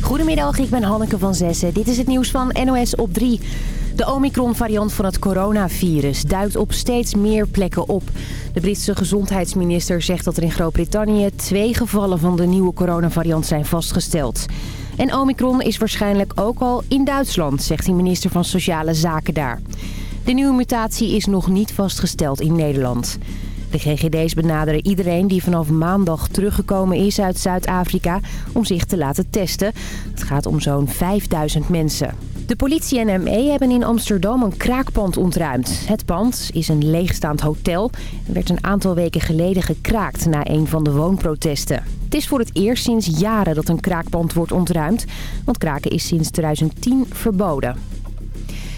Goedemiddag, ik ben Hanneke van Zessen. Dit is het nieuws van NOS op 3. De Omicron-variant van het coronavirus duikt op steeds meer plekken op. De Britse gezondheidsminister zegt dat er in Groot-Brittannië... twee gevallen van de nieuwe coronavariant zijn vastgesteld. En Omicron is waarschijnlijk ook al in Duitsland, zegt de minister van Sociale Zaken daar. De nieuwe mutatie is nog niet vastgesteld in Nederland. De GGD's benaderen iedereen die vanaf maandag teruggekomen is uit Zuid-Afrika om zich te laten testen. Het gaat om zo'n 5000 mensen. De politie en ME hebben in Amsterdam een kraakpand ontruimd. Het pand is een leegstaand hotel en werd een aantal weken geleden gekraakt na een van de woonprotesten. Het is voor het eerst sinds jaren dat een kraakpand wordt ontruimd, want kraken is sinds 2010 verboden.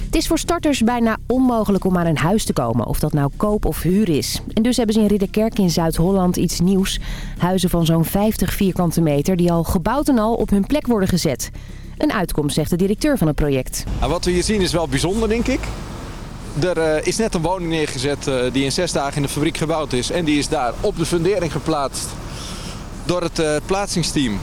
Het is voor starters bijna onmogelijk om aan een huis te komen, of dat nou koop of huur is. En dus hebben ze in Ridderkerk in Zuid-Holland iets nieuws. Huizen van zo'n 50 vierkante meter die al gebouwd en al op hun plek worden gezet. Een uitkomst, zegt de directeur van het project. Nou, wat we hier zien is wel bijzonder, denk ik. Er uh, is net een woning neergezet uh, die in zes dagen in de fabriek gebouwd is. En die is daar op de fundering geplaatst door het uh, plaatsingsteam.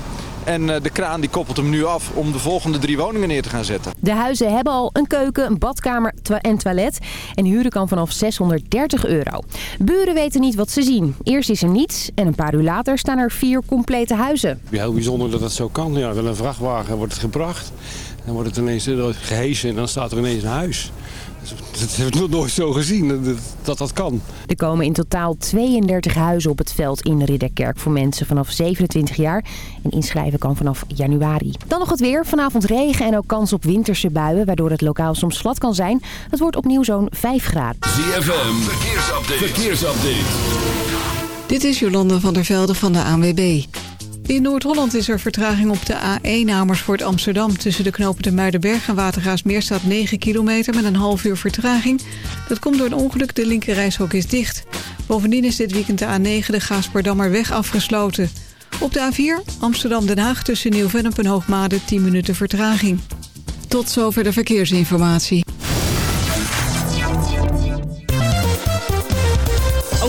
En de kraan die koppelt hem nu af om de volgende drie woningen neer te gaan zetten. De huizen hebben al een keuken, een badkamer en toilet. En huren kan vanaf 630 euro. Buren weten niet wat ze zien. Eerst is er niets en een paar uur later staan er vier complete huizen. Ja, heel bijzonder dat dat zo kan. Ja, wel een vrachtwagen wordt het gebracht. Dan wordt het ineens gehesen en dan staat er ineens een huis. Dat heb ik nog nooit zo gezien, dat dat kan. Er komen in totaal 32 huizen op het veld in Ridderkerk voor mensen vanaf 27 jaar. En inschrijven kan vanaf januari. Dan nog het weer. Vanavond regen en ook kans op winterse buien, waardoor het lokaal soms glad kan zijn. Het wordt opnieuw zo'n 5 graden. ZFM, verkeersupdate. verkeersupdate. Dit is Jolanda van der Velde van de ANWB. In Noord-Holland is er vertraging op de A1 Amersfoort Amsterdam. Tussen de knopen de Muidenberg en Watergaasmeer staat 9 kilometer met een half uur vertraging. Dat komt door een ongeluk, de linkerrijshok is dicht. Bovendien is dit weekend de A9 de Gaasperdammerweg afgesloten. Op de A4 Amsterdam-Den Haag tussen Nieuw-Vennep en Hoogmade 10 minuten vertraging. Tot zover de verkeersinformatie.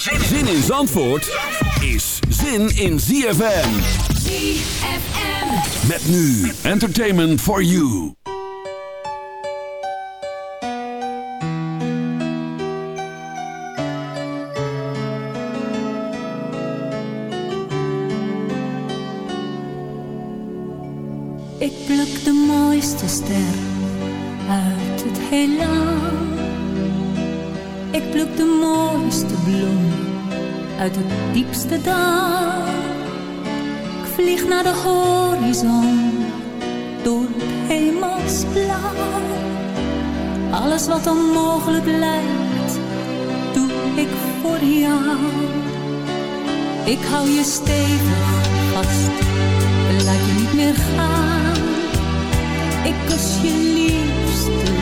Zin in Zandvoort is zin in ZFM. ZFM. Met nu Entertainment for You. Ik pluk de mooiste ster uit het heelal. Ik pluk de mooiste bloem uit het diepste dal. Ik vlieg naar de horizon door het hemelsblauw. Alles wat onmogelijk lijkt, doe ik voor jou. Ik hou je stevig vast, laat je niet meer gaan. Ik kus je liefste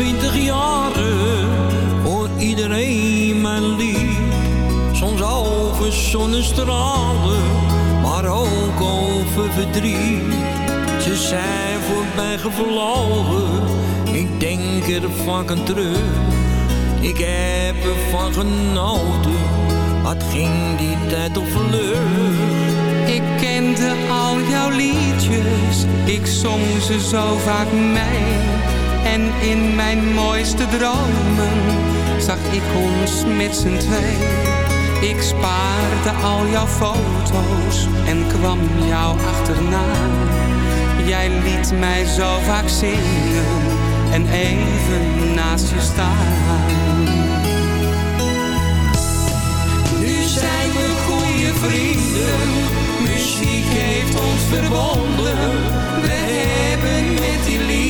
twintig jaren voor iedereen mijn lief. Soms over zonnestralen, maar ook over verdriet. Ze zijn voorbij gevlogen, ik denk er vaak aan terug. Ik heb ervan genoten, wat ging die tijd op vlucht. Ik kende al jouw liedjes, ik zong ze zo vaak mee en in mijn mooiste dromen zag ik ons met z'n twee. Ik spaarde al jouw foto's en kwam jou achterna. Jij liet mij zo vaak zingen en even naast je staan. Nu zijn we goede vrienden, muziek heeft ons verbonden. We hebben met die liefde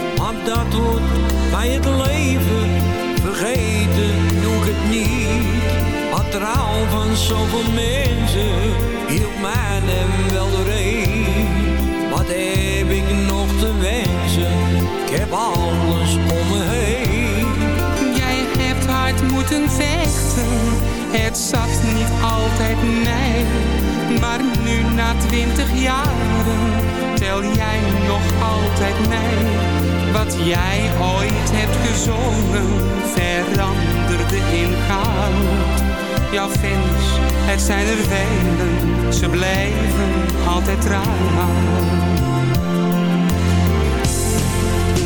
Maar dat hoort bij het leven, vergeten doe ik het niet. Maar trouw van zoveel mensen, hielp mij hem wel doorheen. Wat heb ik nog te wensen, ik heb alles om me heen. Jij hebt hard moeten vechten, het zat niet altijd mij. Maar nu na twintig jaren tel jij nog altijd mij. Wat jij ooit hebt gezongen, veranderde in goud. Jouw fans, het zijn er velen, ze blijven altijd trouw.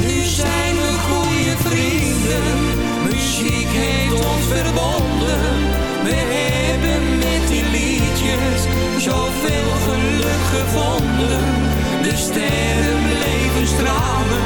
Nu zijn we goede vrienden, muziek heeft ons verbonden. We hebben met die liedjes zoveel geluk gevonden de sterren bleven stralen,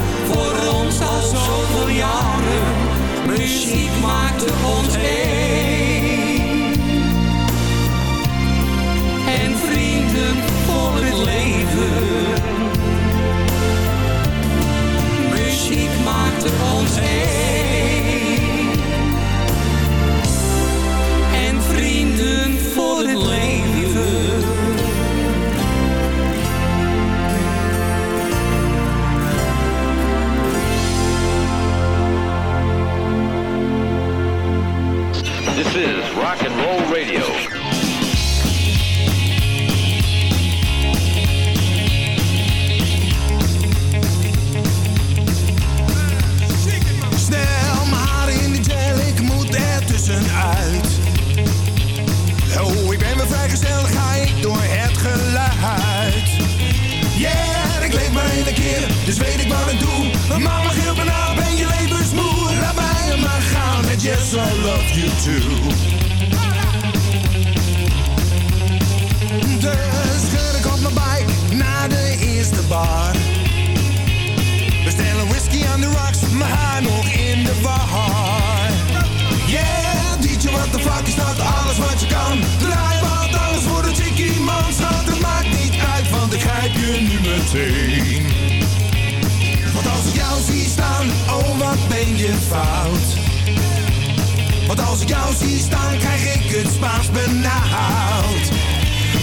voor ons al zoveel jaren. Muziek maakte ons één. En vrienden voor het leven. Muziek maakte ons één. rock and roll de war. Yeah, DJ, what the fuck is dat? Alles wat je kan. Draai wat alles voor de chickie man. Schat, het maakt niet uit, want ik grijp je nu meteen. Want als ik jou zie staan, oh wat ben je fout. Want als ik jou zie staan, krijg ik het Spaans benauwd.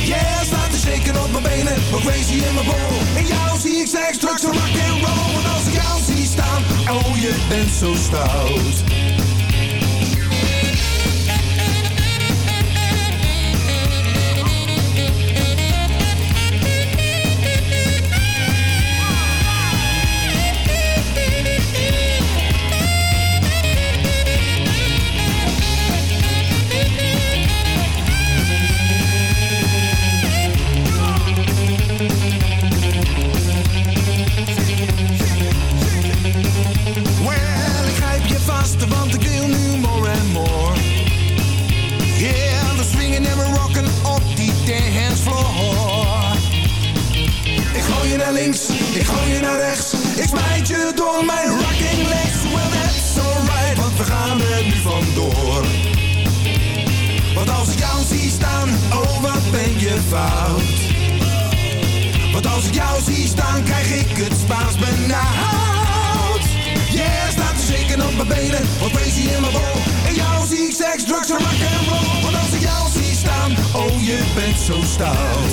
Yeah, staat te shaken op mijn benen, maar crazy in mijn bol. En jou zie ik seks, drugs en rock and roll. Want als ik jou oh je bent zo stout. Want als ik jou zie staan, krijg ik het Spaans benauwd. Yeah, staat te shaken op mijn benen, wat crazy in mijn bol. En jou zie ik seks, drugs en rock and roll. Want als ik jou zie staan, oh je bent zo stout.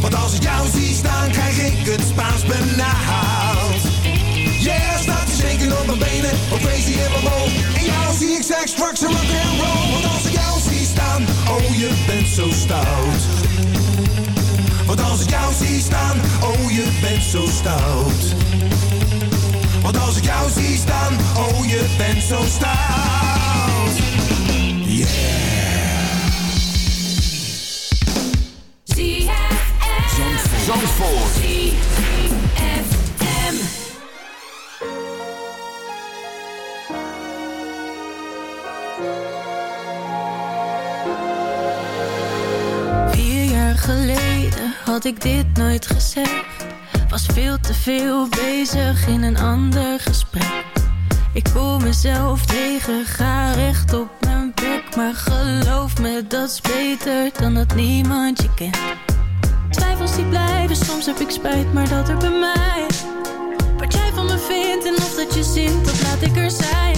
Want als ik jou zie staan, krijg ik het Spaans benauwd. Yeah, staat te shaken op mijn benen, wat crazy in mijn bol. En jou zie ik seks, drugs en roll. Want als ik jou zie staan, oh je bent zo stout. Want als ik jou zie staan, oh je bent zo stout. Want als ik jou zie staan, oh je bent zo stout. Had ik dit nooit gezegd. Was veel te veel bezig in een ander gesprek. Ik kom mezelf tegen, ga recht op mijn bek. Maar geloof me, dat is beter dan dat niemand je kent. Twijfels die blijven, soms heb ik spijt, maar dat er bij mij. Wat jij van me vindt en of dat je zint, dat laat ik er zijn.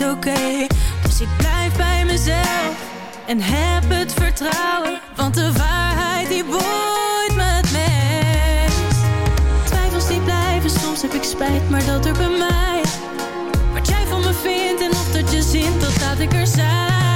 Oké. Dus ik blijf bij mezelf en heb het vertrouwen Want de waarheid die boeit me het meest. Twijfels die blijven, soms heb ik spijt, maar dat er bij mij. Wat jij van me vindt en of dat je zint, dat laat ik er zijn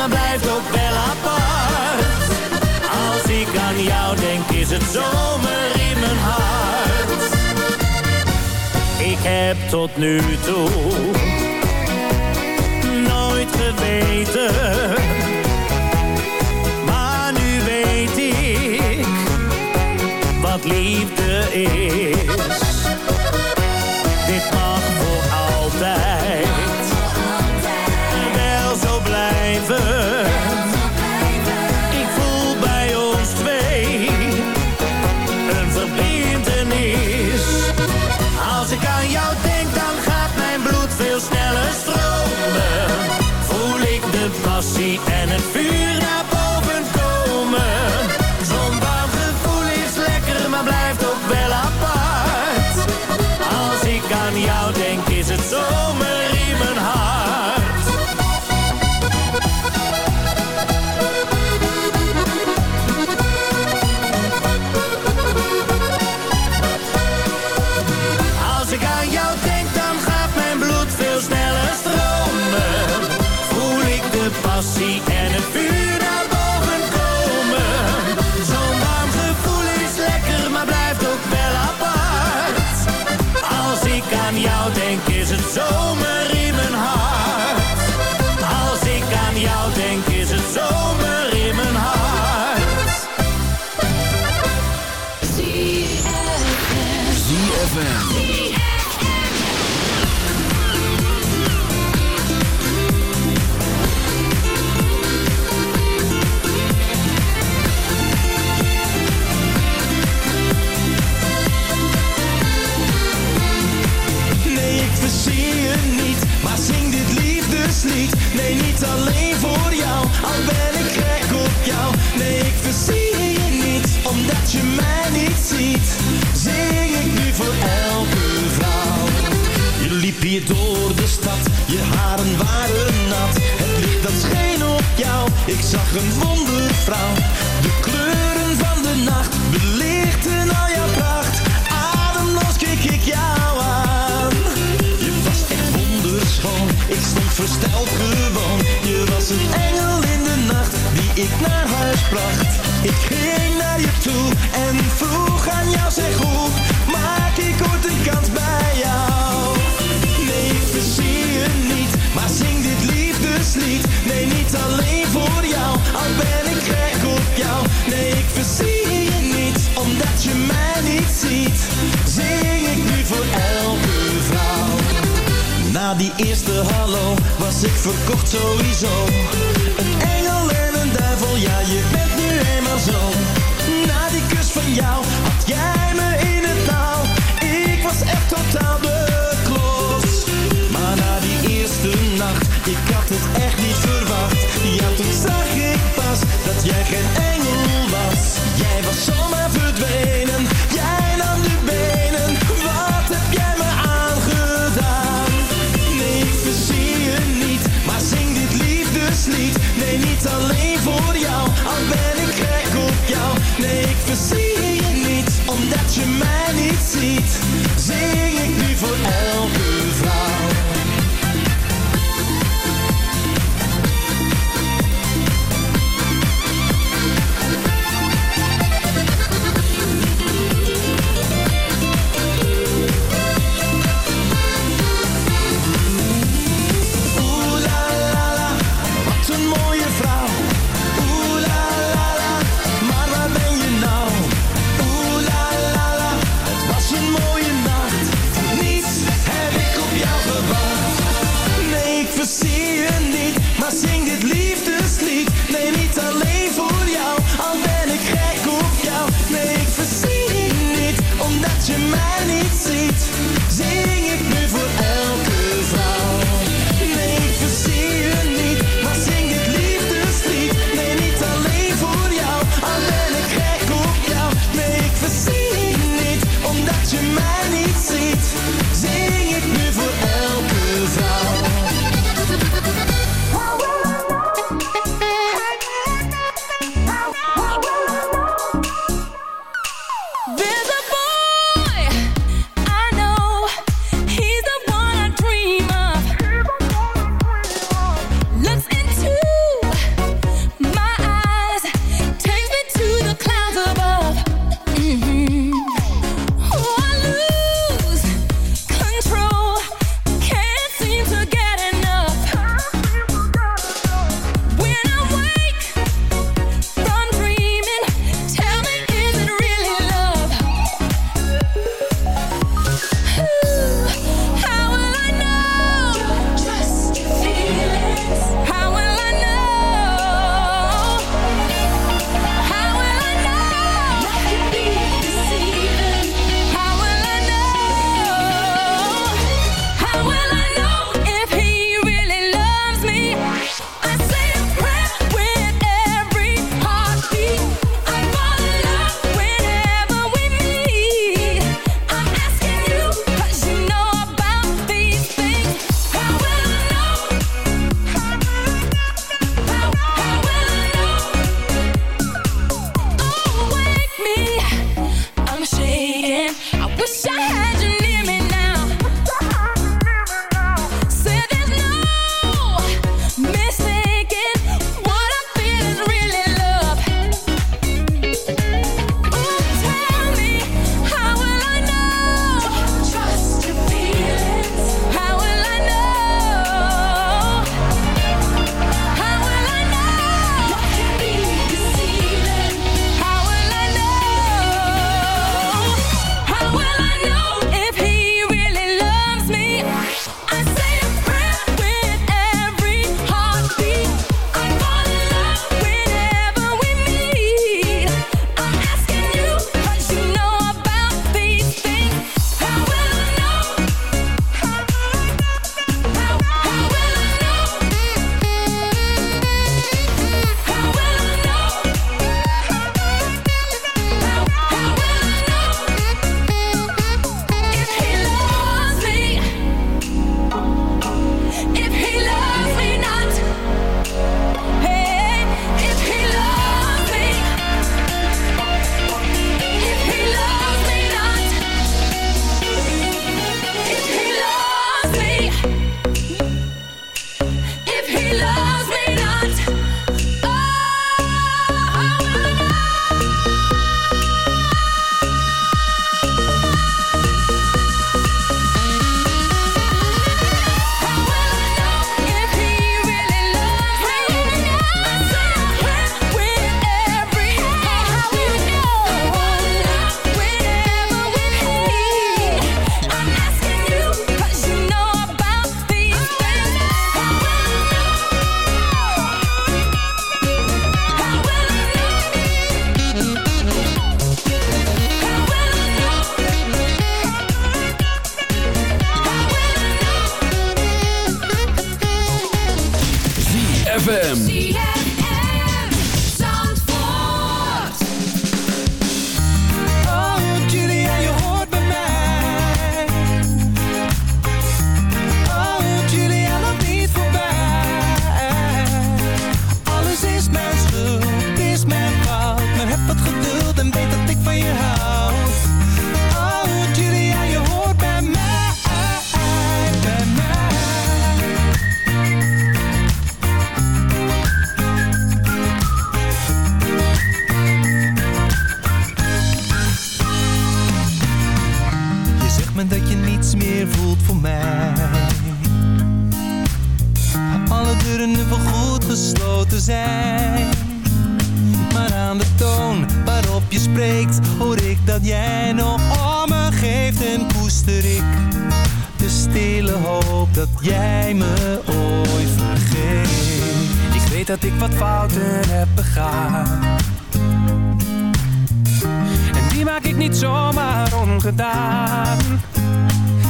maar blijft ook wel apart. Als ik aan jou denk, is het zomer in mijn hart. Ik heb tot nu toe nooit geweten. Maar nu weet ik wat liefde is. see Niet alleen voor jou, al ben ik gek op jou. Nee, ik verzie je niet, omdat je mij niet ziet. Zing ik nu voor elke vrouw. Je liep hier door de stad, je haren waren nat. Het licht dat scheen op jou, ik zag een wondervrouw. Versteld gewoon. Je was een engel in de nacht, die ik naar huis bracht. Ik ging naar je toe en vroeg aan jou, zeg hoe maak ik ooit een kans bij jou? Nee, ik verzie je niet, maar zing dit liefdeslied. Nee, niet alleen voor jou, al ben ik gek op jou. Nee, ik verzie je niet, omdat je mij niet ziet. Zing ik nu voor. Na die eerste hallo was ik verkocht sowieso. Een engel en een duivel, ja je bent nu eenmaal zo. Na die kus van jou had jij me in het nauw. Ik was echt totaal beklost. Maar na die eerste nacht, ik had het echt niet verwacht. Ja toen zag ik pas dat jij geen verzie je niet, omdat je mij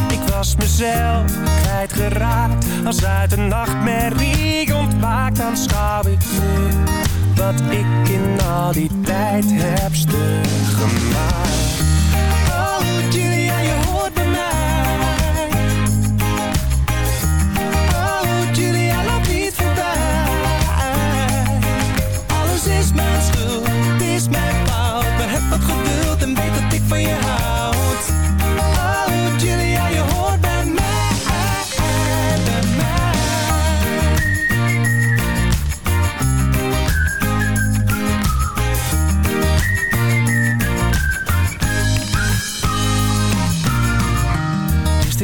Ik was mezelf kwijtgeraakt. Als uit een nachtmerrie ontwaakt, dan schouw ik nu wat ik in al die tijd heb stuk gemaakt. Oh, Julia, je hoort bij mij.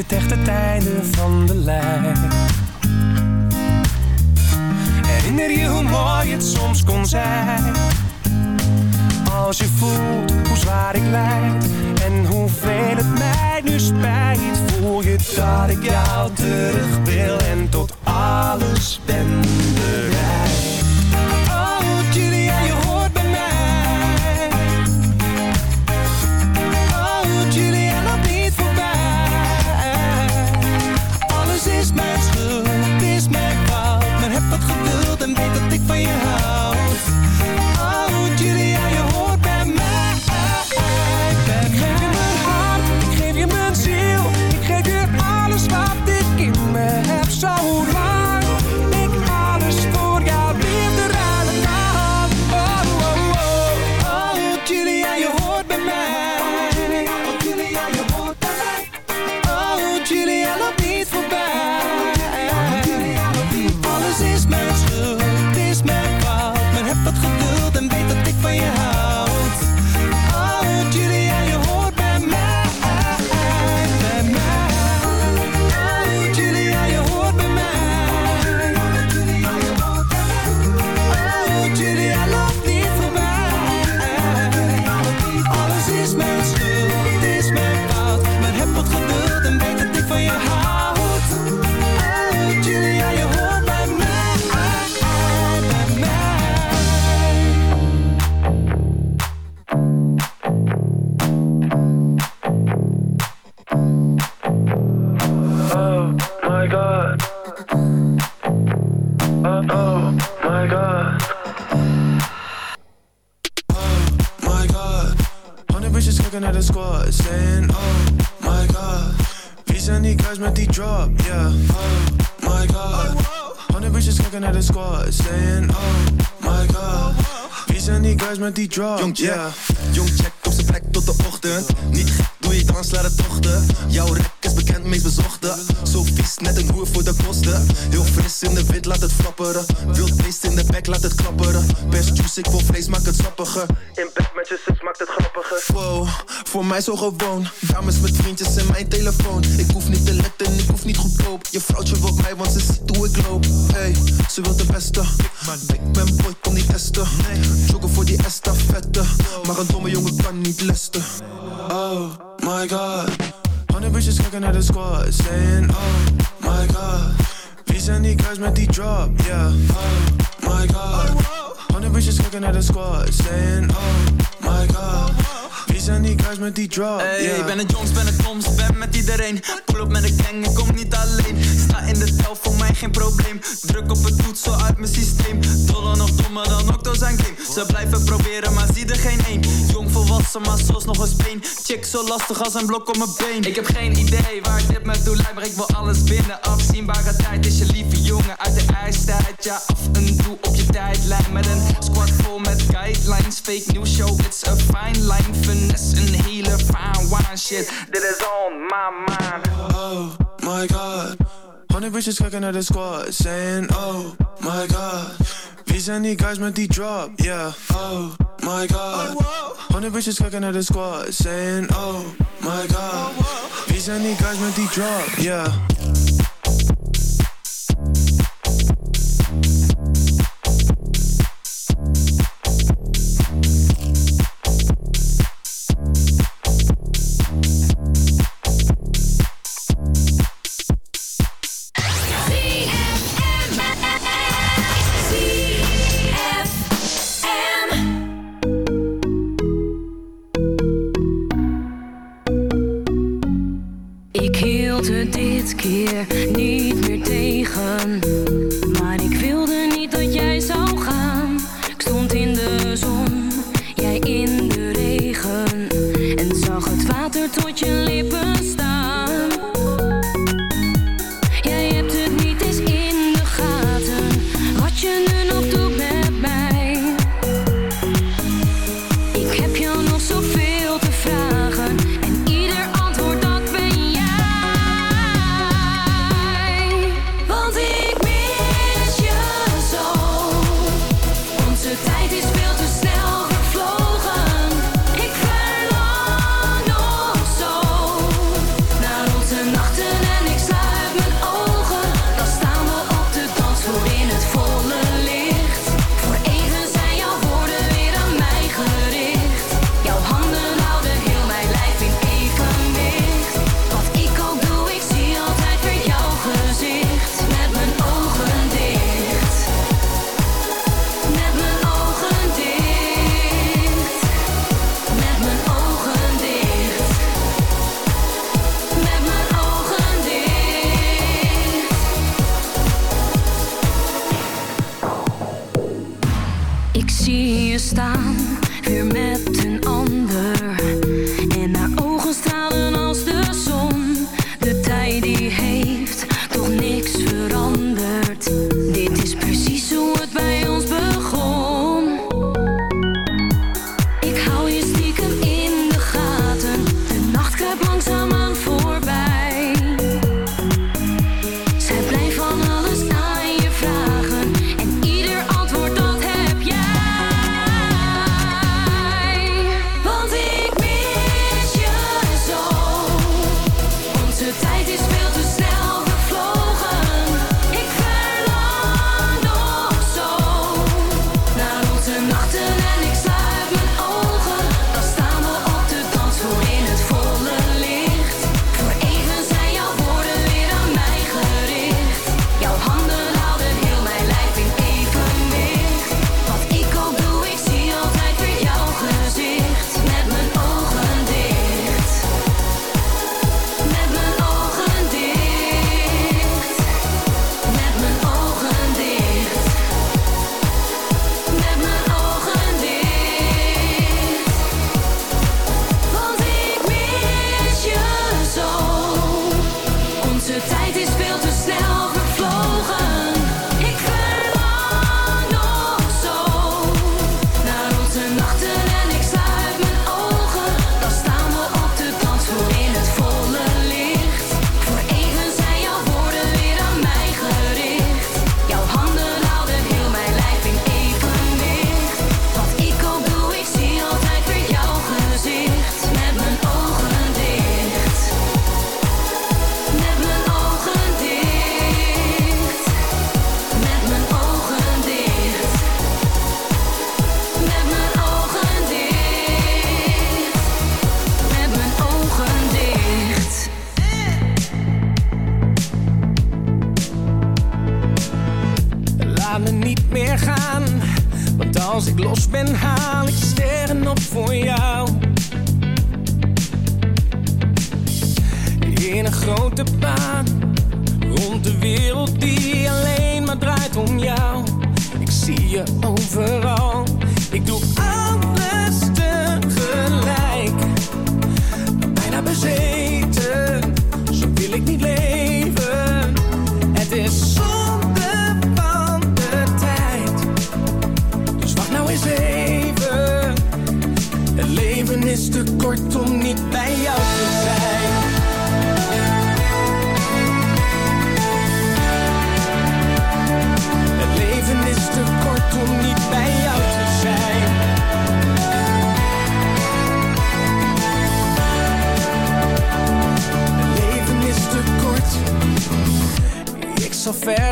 Echt het einde van de lijn? Herinner je hoe mooi het soms kon zijn? Als je voelt hoe zwaar ik lijd en hoeveel het mij nu spijt, voel je dat ik jou terug wil en tot alles ben. Met die Jong check, yeah. jong check op zijn plek tot de ochtend. Niet gek, doe je dan sla de tochten. Jouw rek is bekend, meest bezochte. Zo vies, net een hoer voor de kosten. Heel fris in de wind, laat het flapperen. Wild beest in de bek, laat het klapperen. Best juice, ik wil vlees, maak het sappiger. In bed met je zus, maakt het grappiger. Wow, voor mij zo gewoon. Dames met vriendjes en mijn telefoon. Ik hoef iedereen. Pull op met een gang, ik kom niet alleen. Sta in de tel, voor geen probleem. Druk op het toetsel uit mijn systeem. Doller nog dommer dan Octo zijn game. Ze blijven proberen, maar zie er geen één. Jong volwassen, maar zoals nog een speen. Chick zo lastig als een blok op mijn been. Ik heb geen idee waar dit me toe leidt, maar ik wil alles binnen. Afzienbare tijd is je lieve jongen uit de ijstijd. Ja, af en toe op je tijdlijn. Met een squad vol met guidelines. Fake news show, it's a fine line. Finesse, een hele fine wine shit. Dit is on my mind. Oh my god. Money bitches kijken naar de squad, saying oh my god. Wie zijn die guys met die drop, yeah, oh my god. Money bitches kijken naar de squad, saying oh my god. Wie zijn die guys met die drop, yeah. hield het dit keer niet meer tegen. Maar ik wilde niet dat jij zou gaan. Ik stond in de zon, jij in de regen. En zag het water tot je lippen.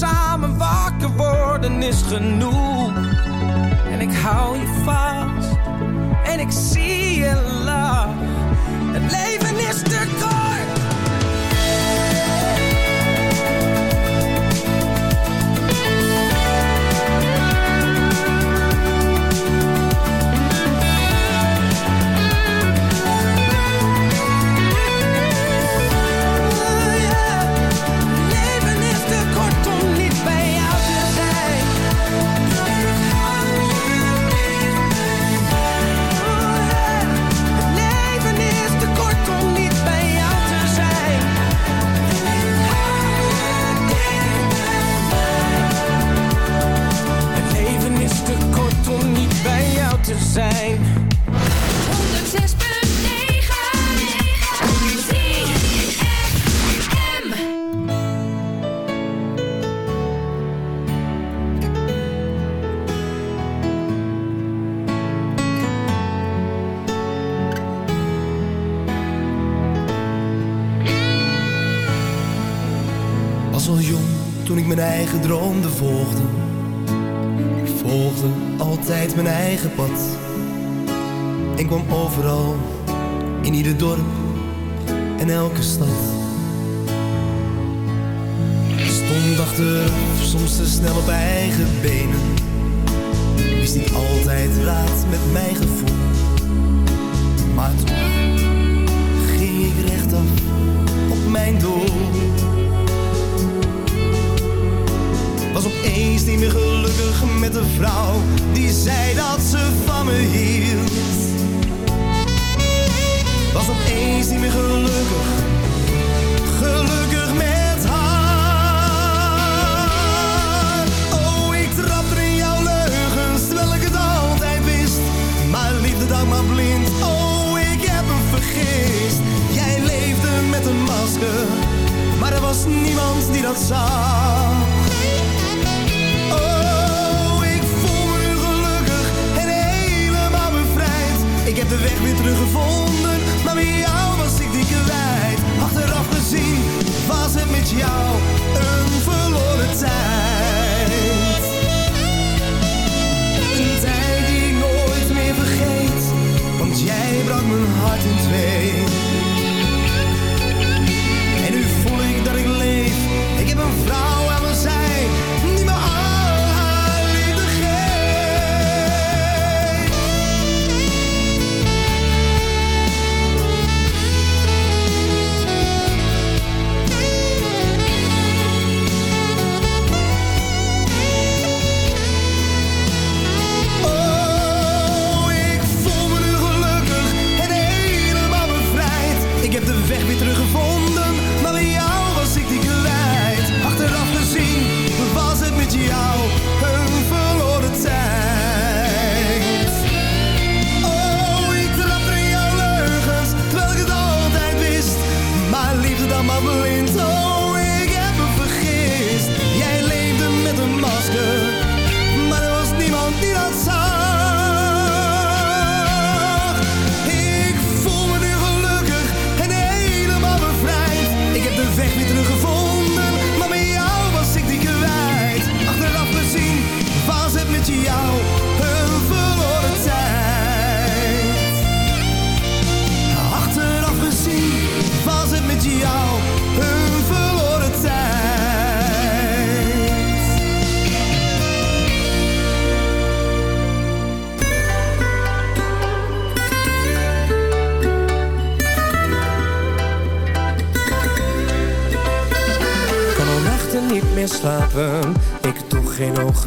Samen wakker worden is genoeg. En ik hou je vast en ik zie je lach. Het leven volgde. Ik volgde altijd mijn eigen pad. En kwam overal, in ieder dorp en elke stad. Stond achteraf, soms te snel op eigen benen. Wist niet altijd raad met mijn gevoel. Niet meer gelukkig met de vrouw die zei dat ze van me hield. Was opeens niet meer gelukkig, gelukkig met haar. Oh, ik trapte in jouw leugens terwijl ik het altijd wist. Maar liefde dan maar blind, oh, ik heb hem vergist. Jij leefde met een masker, maar er was niemand die dat zag. Ik heb de weg weer teruggevonden, maar met jou was ik die kwijt. Achteraf gezien was het met jou een verloren tijd.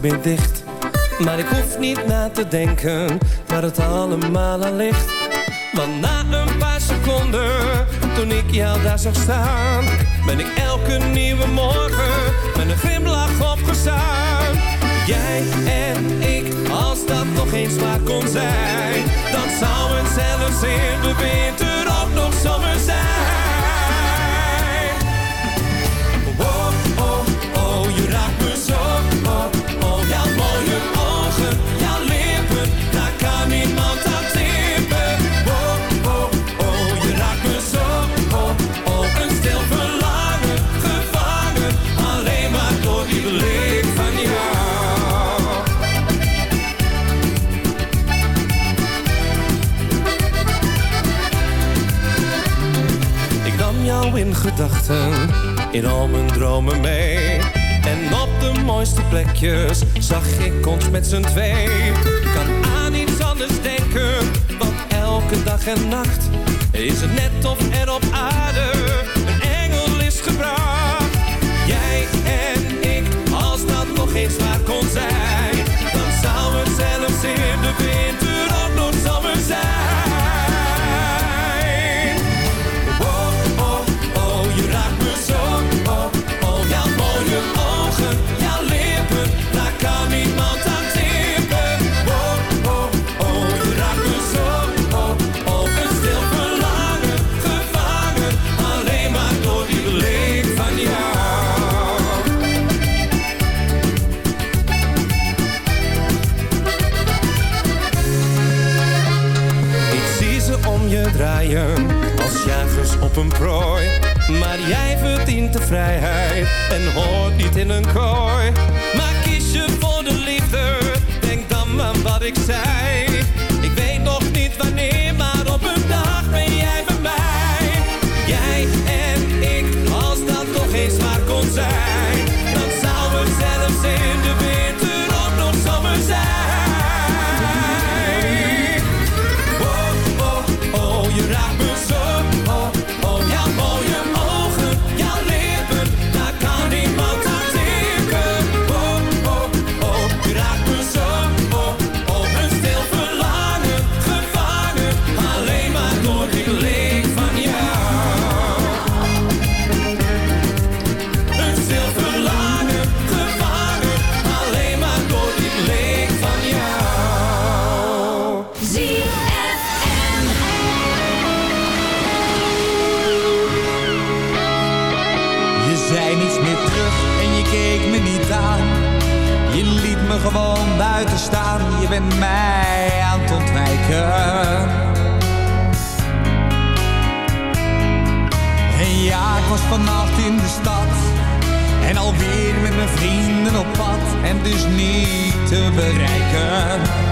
Maar ik hoef niet na te denken waar het allemaal aan ligt. Want na een paar seconden, toen ik jou daar zag staan, ben ik elke nieuwe morgen met een glimlach opgestaan. Jij en ik, als dat nog eens smaak kon zijn, dan zou het zelfs in de winter ook nog zomer zijn. in al mijn dromen mee. En op de mooiste plekjes zag ik ons met z'n twee. Kan aan iets anders denken, want elke dag en nacht is het net of er op aarde een engel is gebracht. Jij en ik, als dat nog eens waar kon zijn, dan zouden we zelfs in de wind een prooi. Maar jij verdient de vrijheid en hoort niet in een kooi. Maar kies je voor de liefde, denk dan aan wat ik zei. alweer met mijn vrienden op pad en dus niet te bereiken.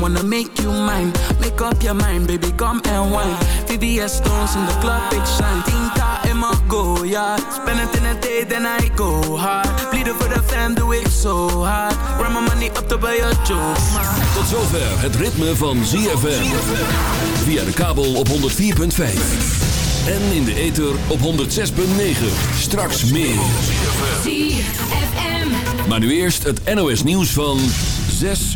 Wanna make you mine. Make up your mind, baby, come and wine. VVS stones in the club, big shine. Tinta in my go, yeah. Spend it in a day, then I go hard. Bleeden for the fam, do it so hard. Run my money up to buy your jokes. Tot zover het ritme van ZFM. Via de kabel op 104.5. En in de ether op 106.9. Straks meer. Maar nu eerst het NOS nieuws van 6